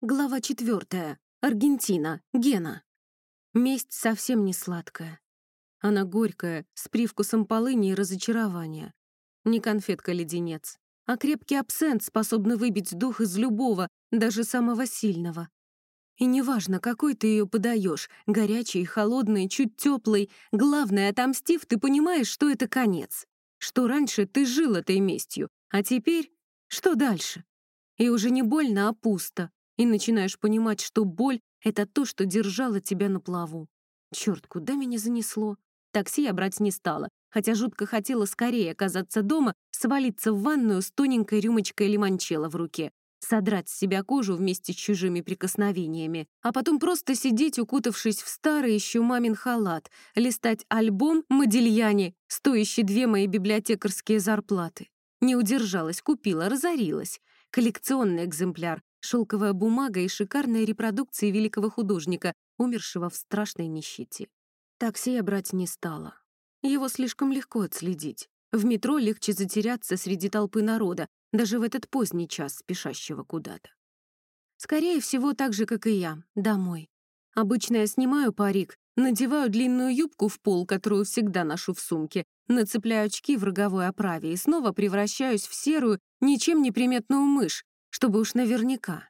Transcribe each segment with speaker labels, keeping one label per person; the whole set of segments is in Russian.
Speaker 1: Глава четвертая. Аргентина. Гена. Месть совсем не сладкая. Она горькая, с привкусом полыни и разочарования. Не конфетка-леденец, а крепкий абсент, способный выбить дух из любого, даже самого сильного. И неважно, какой ты ее подаешь, горячий, холодный, чуть теплый, главное, отомстив, ты понимаешь, что это конец. Что раньше ты жил этой местью, а теперь что дальше? И уже не больно, а пусто и начинаешь понимать, что боль — это то, что держало тебя на плаву. Черт, куда меня занесло? Такси я брать не стала, хотя жутко хотела скорее оказаться дома, свалиться в ванную с тоненькой рюмочкой лимончелло в руке, содрать с себя кожу вместе с чужими прикосновениями, а потом просто сидеть, укутавшись в старый еще мамин халат, листать альбом «Модильяне», стоящий две мои библиотекарские зарплаты. Не удержалась, купила, разорилась. Коллекционный экземпляр, шелковая бумага и шикарные репродукции великого художника, умершего в страшной нищете. Такси я брать не стала. Его слишком легко отследить. В метро легче затеряться среди толпы народа, даже в этот поздний час, спешащего куда-то. Скорее всего, так же, как и я, домой. Обычно я снимаю парик, надеваю длинную юбку в пол, которую всегда ношу в сумке, нацепляю очки в роговой оправе и снова превращаюсь в серую, ничем не приметную мышь, чтобы уж наверняка.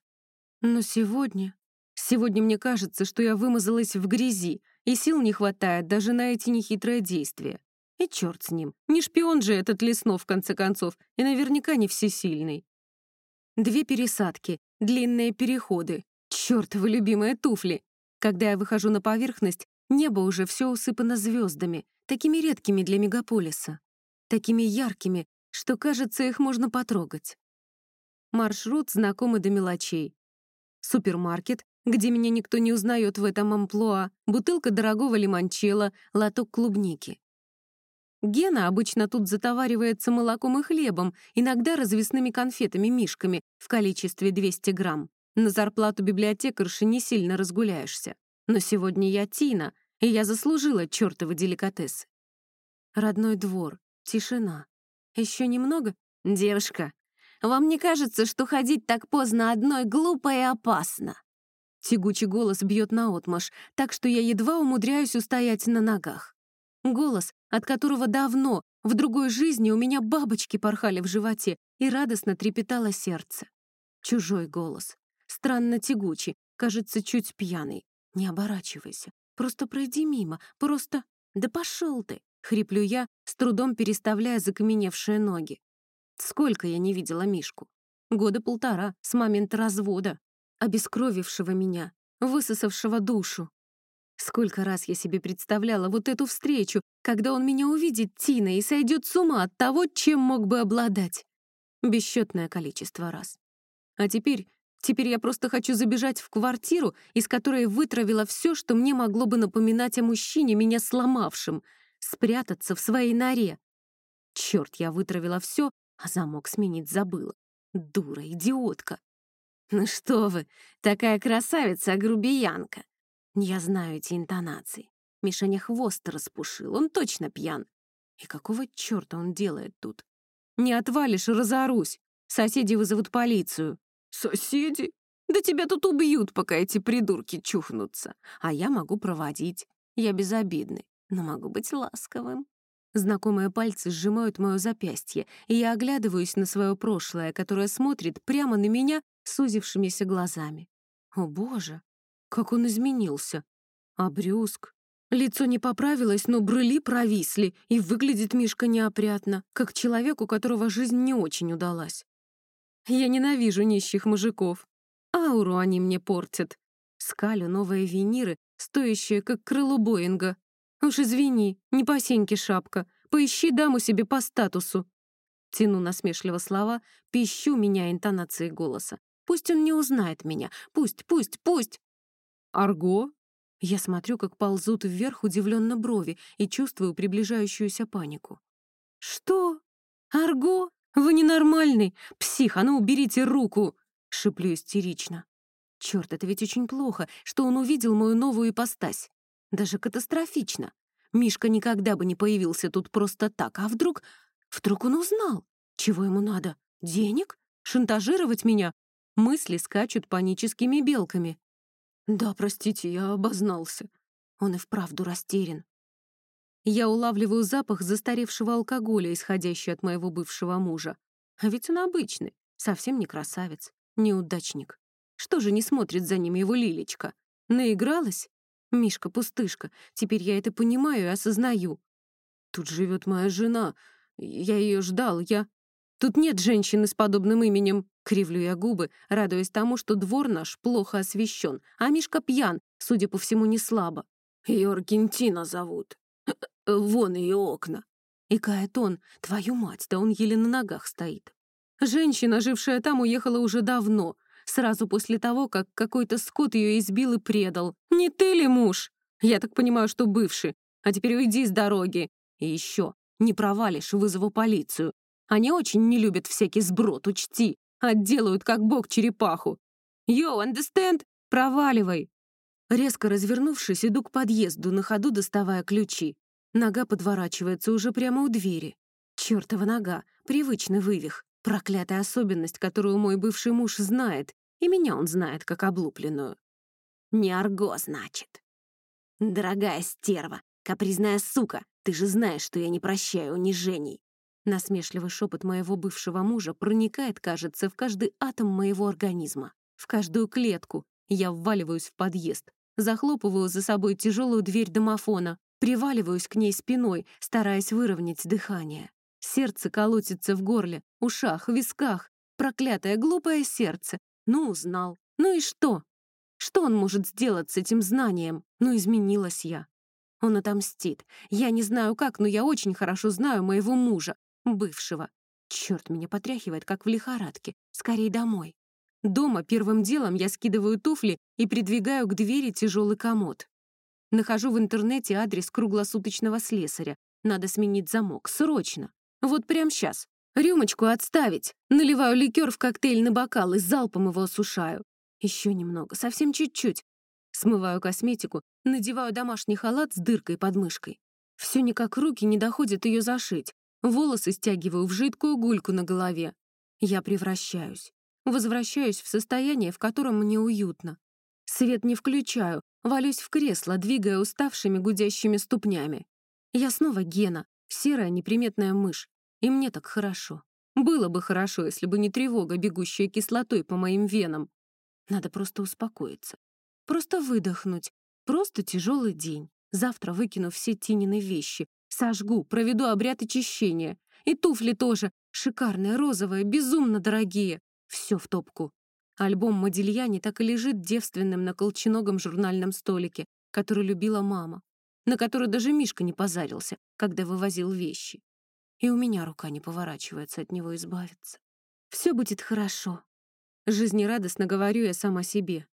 Speaker 1: Но сегодня... Сегодня мне кажется, что я вымазалась в грязи, и сил не хватает даже на эти нехитрые действия. И черт с ним, не шпион же этот Леснов, в конце концов, и наверняка не всесильный. Две пересадки, длинные переходы, чертовы любимые туфли. Когда я выхожу на поверхность, небо уже все усыпано звездами, такими редкими для мегаполиса, такими яркими, что, кажется, их можно потрогать. Маршрут знакомый до мелочей. Супермаркет, где меня никто не узнает в этом амплуа, бутылка дорогого лимончелло, лоток клубники. Гена обычно тут затоваривается молоком и хлебом, иногда развесными конфетами-мишками в количестве 200 грамм. На зарплату библиотекарши не сильно разгуляешься. Но сегодня я Тина, и я заслужила чертовы деликатесы. Родной двор, тишина. Еще немного? Девушка, вам не кажется, что ходить так поздно одной глупо и опасно?» Тягучий голос бьет наотмашь, так что я едва умудряюсь устоять на ногах. Голос, от которого давно, в другой жизни у меня бабочки порхали в животе и радостно трепетало сердце. Чужой голос. Странно тягучий, кажется, чуть пьяный. Не оборачивайся, просто пройди мимо, просто... Да пошел ты! Хриплю я, с трудом переставляя закаменевшие ноги. Сколько я не видела Мишку? Года полтора, с момента развода, обескровившего меня, высосавшего душу. Сколько раз я себе представляла вот эту встречу, когда он меня увидит, Тина, и сойдет с ума от того, чем мог бы обладать. Бесчетное количество раз. А теперь, теперь я просто хочу забежать в квартиру, из которой вытравила все, что мне могло бы напоминать о мужчине, меня сломавшем, спрятаться в своей норе. Черт, я вытравила все, а замок сменить забыла. Дура, идиотка. Ну что вы, такая красавица, грубиянка. Я знаю эти интонации. Мишаня хвост распушил, он точно пьян. И какого черта он делает тут? Не отвалишь, разорусь. Соседи вызовут полицию. Соседи? Да тебя тут убьют, пока эти придурки чухнутся. А я могу проводить. Я безобидный, но могу быть ласковым. Знакомые пальцы сжимают мое запястье, и я оглядываюсь на свое прошлое, которое смотрит прямо на меня сузившимися глазами. О боже, как он изменился! Брюск? Лицо не поправилось, но брыли провисли, и выглядит Мишка неопрятно, как человек, у которого жизнь не очень удалась. Я ненавижу нищих мужиков. Ауру они мне портят. Скалю новые виниры, стоящие как крыло Боинга, «Уж извини, не по сеньке шапка. Поищи даму себе по статусу». Тяну насмешливо слова, пищу меня интонацией голоса. «Пусть он не узнает меня. Пусть, пусть, пусть!» «Арго?» Я смотрю, как ползут вверх удивленно брови и чувствую приближающуюся панику. «Что? Арго? Вы ненормальный! Псих, а ну уберите руку!» — шиплю истерично. Черт, это ведь очень плохо, что он увидел мою новую ипостась. Даже катастрофично. Мишка никогда бы не появился тут просто так. А вдруг... Вдруг он узнал? Чего ему надо? Денег? Шантажировать меня? Мысли скачут паническими белками. «Да, простите, я обознался». Он и вправду растерян. Я улавливаю запах застаревшего алкоголя, исходящий от моего бывшего мужа. А ведь он обычный, совсем не красавец, неудачник. Что же не смотрит за ним его Лилечка? Наигралась? Мишка-пустышка, теперь я это понимаю и осознаю. Тут живет моя жена. Я ее ждал, я... Тут нет женщины с подобным именем. Кривлю я губы, радуясь тому, что двор наш плохо освещен, а Мишка пьян, судя по всему, не слабо. Ее Аргентина зовут. Вон ее окна. И кает он, твою мать, да он еле на ногах стоит. Женщина, жившая там, уехала уже давно, сразу после того, как какой-то скот ее избил и предал. Не ты ли муж? Я так понимаю, что бывший. А теперь уйди с дороги. И еще, не провалишь, вызову полицию. Они очень не любят всякий сброд, учти. Отделают, как бог, черепаху. Йоу, understand? Проваливай. Резко развернувшись, иду к подъезду, на ходу доставая ключи. Нога подворачивается уже прямо у двери. Чёртова нога, привычный вывих, проклятая особенность, которую мой бывший муж знает, и меня он знает как облупленную. Не арго, значит. Дорогая стерва, капризная сука, ты же знаешь, что я не прощаю унижений. Насмешливый шепот моего бывшего мужа проникает, кажется, в каждый атом моего организма, в каждую клетку. Я вваливаюсь в подъезд, захлопываю за собой тяжелую дверь домофона, приваливаюсь к ней спиной, стараясь выровнять дыхание. Сердце колотится в горле, ушах, висках. Проклятое глупое сердце. Ну, узнал. Ну и что? Что он может сделать с этим знанием? Ну, изменилась я. Он отомстит. Я не знаю как, но я очень хорошо знаю моего мужа, бывшего. Черт, меня потряхивает, как в лихорадке. Скорей домой. Дома первым делом я скидываю туфли и придвигаю к двери тяжелый комод. Нахожу в интернете адрес круглосуточного слесаря. Надо сменить замок. Срочно. Вот прямо сейчас. Рюмочку отставить. Наливаю ликер в коктейльный бокал и залпом его осушаю. Еще немного, совсем чуть-чуть. Смываю косметику, надеваю домашний халат с дыркой под мышкой. Все никак руки не доходят ее зашить. Волосы стягиваю в жидкую гульку на голове. Я превращаюсь. Возвращаюсь в состояние, в котором мне уютно. Свет не включаю, валюсь в кресло, двигая уставшими гудящими ступнями. Я снова Гена, серая неприметная мышь, и мне так хорошо. Было бы хорошо, если бы не тревога, бегущая кислотой по моим венам. Надо просто успокоиться. Просто выдохнуть. Просто тяжелый день. Завтра выкину все Тинины вещи. Сожгу, проведу обряд очищения. И туфли тоже. Шикарные, розовые, безумно дорогие. Все в топку. Альбом Модильяни так и лежит девственным на колченогом журнальном столике, который любила мама, на который даже Мишка не позарился, когда вывозил вещи. И у меня рука не поворачивается от него избавиться. Все будет хорошо. Жизнерадостно говорю я сама себе.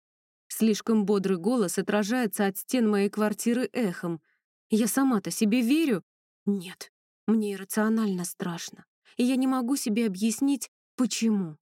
Speaker 1: Слишком бодрый голос отражается от стен моей квартиры эхом. Я сама-то себе верю? Нет, мне иррационально страшно. И я не могу себе объяснить, почему.